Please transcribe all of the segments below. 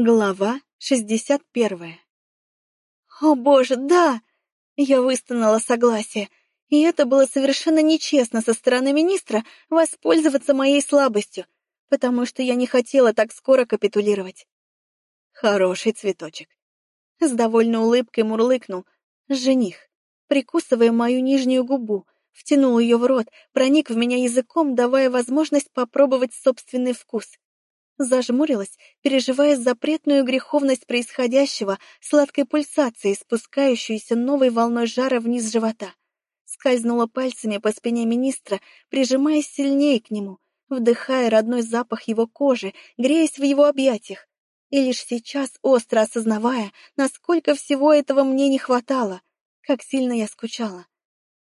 Глава шестьдесят первая. «О боже, да!» Я выстонала согласие, и это было совершенно нечестно со стороны министра воспользоваться моей слабостью, потому что я не хотела так скоро капитулировать. Хороший цветочек. С довольной улыбкой мурлыкнул жених, прикусывая мою нижнюю губу, втянул ее в рот, проник в меня языком, давая возможность попробовать собственный вкус зажмурилась, переживая запретную греховность происходящего, сладкой пульсацией, спускающуюся новой волной жара вниз живота. Скользнула пальцами по спине министра, прижимаясь сильнее к нему, вдыхая родной запах его кожи, греясь в его объятиях. И лишь сейчас, остро осознавая, насколько всего этого мне не хватало, как сильно я скучала.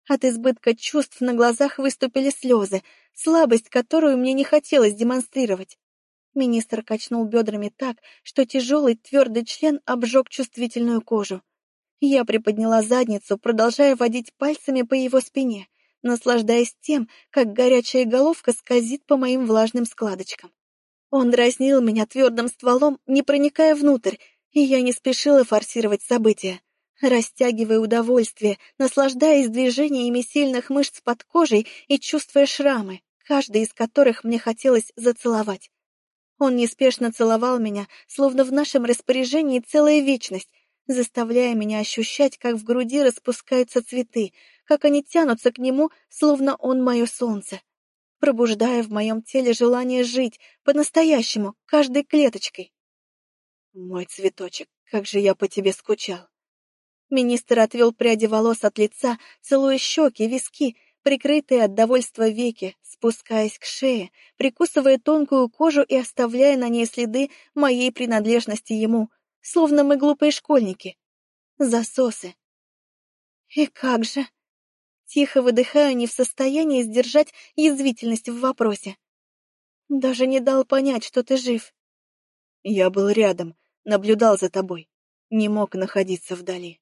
От избытка чувств на глазах выступили слезы, слабость, которую мне не хотелось демонстрировать. Министр качнул бедрами так, что тяжелый твердый член обжег чувствительную кожу. Я приподняла задницу, продолжая водить пальцами по его спине, наслаждаясь тем, как горячая головка скользит по моим влажным складочкам. Он дразнил меня твердым стволом, не проникая внутрь, и я не спешила форсировать события, растягивая удовольствие, наслаждаясь движениями сильных мышц под кожей и чувствуя шрамы, каждый из которых мне хотелось зацеловать. Он неспешно целовал меня, словно в нашем распоряжении целая вечность, заставляя меня ощущать, как в груди распускаются цветы, как они тянутся к нему, словно он мое солнце, пробуждая в моем теле желание жить по-настоящему, каждой клеточкой. Мой цветочек, как же я по тебе скучал. Министр отвел пряди волос от лица, целуя щеки, виски, прикрытые от довольства веки, спускаясь к шее, прикусывая тонкую кожу и оставляя на ней следы моей принадлежности ему, словно мы глупые школьники. Засосы. И как же? Тихо выдыхаю, не в состоянии сдержать язвительность в вопросе. Даже не дал понять, что ты жив. Я был рядом, наблюдал за тобой, не мог находиться вдали.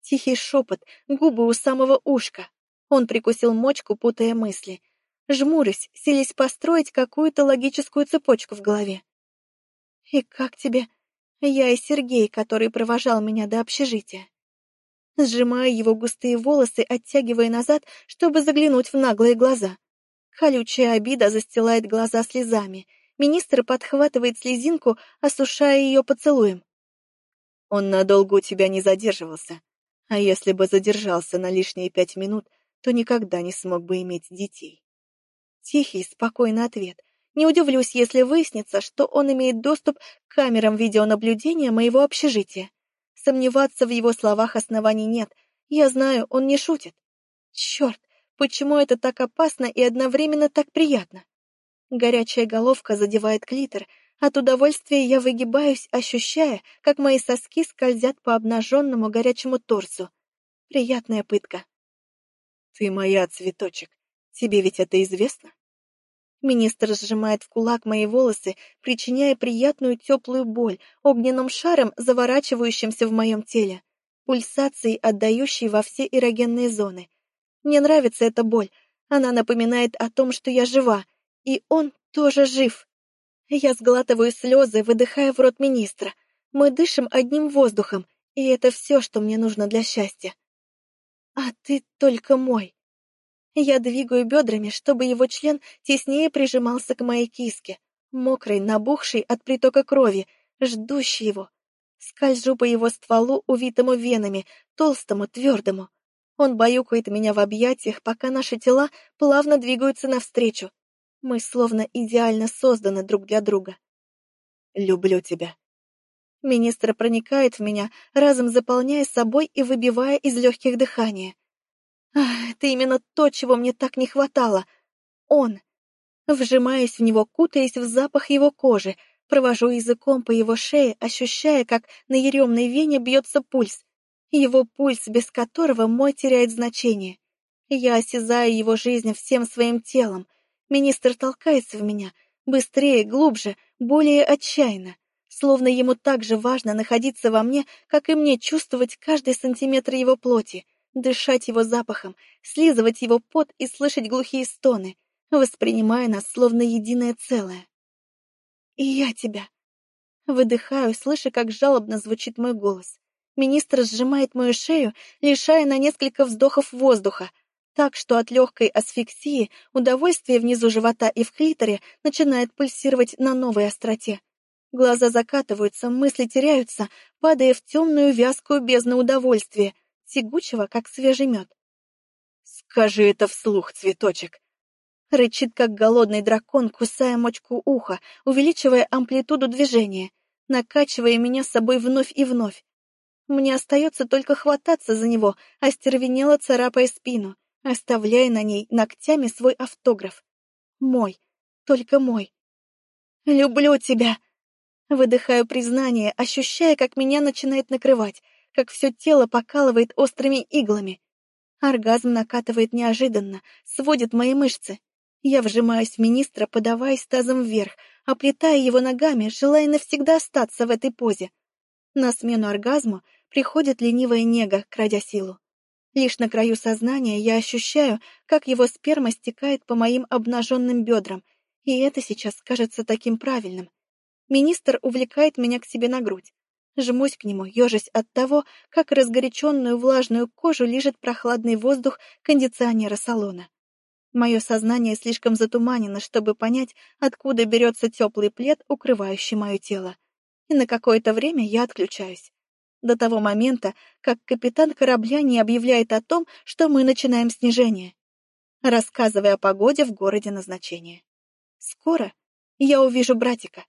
Тихий шепот, губы у самого ушка. Он прикусил мочку, путая мысли. Жмурясь, селись построить какую-то логическую цепочку в голове. «И как тебе?» Я и Сергей, который провожал меня до общежития. Сжимая его густые волосы, оттягивая назад, чтобы заглянуть в наглые глаза. Колючая обида застилает глаза слезами. Министр подхватывает слезинку, осушая ее поцелуем. Он надолго у тебя не задерживался. А если бы задержался на лишние пять минут, то никогда не смог бы иметь детей. Тихий, спокойный ответ. Не удивлюсь, если выяснится, что он имеет доступ к камерам видеонаблюдения моего общежития. Сомневаться в его словах оснований нет. Я знаю, он не шутит. Черт, почему это так опасно и одновременно так приятно? Горячая головка задевает клитор. От удовольствия я выгибаюсь, ощущая, как мои соски скользят по обнаженному горячему торсу. Приятная пытка. Ты моя, цветочек. Тебе ведь это известно? Министр сжимает в кулак мои волосы, причиняя приятную теплую боль, огненным шаром, заворачивающимся в моем теле, пульсацией, отдающей во все эрогенные зоны. Мне нравится эта боль. Она напоминает о том, что я жива, и он тоже жив. Я сглатываю слезы, выдыхая в рот министра. Мы дышим одним воздухом, и это все, что мне нужно для счастья. А ты только мой. Я двигаю бедрами, чтобы его член теснее прижимался к моей киске, мокрой, набухшей от притока крови, ждущей его. Скольжу по его стволу, увитому венами, толстому, твердому. Он баюкает меня в объятиях, пока наши тела плавно двигаются навстречу. Мы словно идеально созданы друг для друга. «Люблю тебя». Министр проникает в меня, разом заполняя собой и выбивая из легких дыхания. Ах, это именно то, чего мне так не хватало. Он. Вжимаясь в него, кутаясь в запах его кожи, провожу языком по его шее, ощущая, как на еремной вене бьется пульс. Его пульс, без которого мой теряет значение. Я осязаю его жизнь всем своим телом. Министр толкается в меня, быстрее, глубже, более отчаянно. Словно ему так же важно находиться во мне, как и мне чувствовать каждый сантиметр его плоти — дышать его запахом, слизывать его пот и слышать глухие стоны, воспринимая нас словно единое целое. И я тебя. Выдыхаю, слыша, как жалобно звучит мой голос. Министр сжимает мою шею, лишая на несколько вздохов воздуха, так что от легкой асфиксии удовольствие внизу живота и в клиторе начинает пульсировать на новой остроте. Глаза закатываются, мысли теряются, падая в темную вязкую бездну удовольствия, тягучего, как свежий мед. «Скажи это вслух, цветочек!» Рычит, как голодный дракон, кусая мочку уха, увеличивая амплитуду движения, накачивая меня с собой вновь и вновь. Мне остается только хвататься за него, остервенело царапая спину оставляя на ней ногтями свой автограф. Мой, только мой. «Люблю тебя!» Выдыхаю признание, ощущая, как меня начинает накрывать, как все тело покалывает острыми иглами. Оргазм накатывает неожиданно, сводит мои мышцы. Я вжимаюсь в министра, подаваясь тазом вверх, оплетая его ногами, желая навсегда остаться в этой позе. На смену оргазму приходит ленивая нега, крадя силу. Лишь на краю сознания я ощущаю, как его сперма стекает по моим обнаженным бедрам, и это сейчас кажется таким правильным. Министр увлекает меня к себе на грудь. Жмусь к нему, ежась от того, как разгоряченную влажную кожу лежит прохладный воздух кондиционера салона. Мое сознание слишком затуманено, чтобы понять, откуда берется теплый плед, укрывающий мое тело. И на какое-то время я отключаюсь до того момента, как капитан корабля не объявляет о том, что мы начинаем снижение, рассказывая о погоде в городе назначения. Скоро я увижу братика.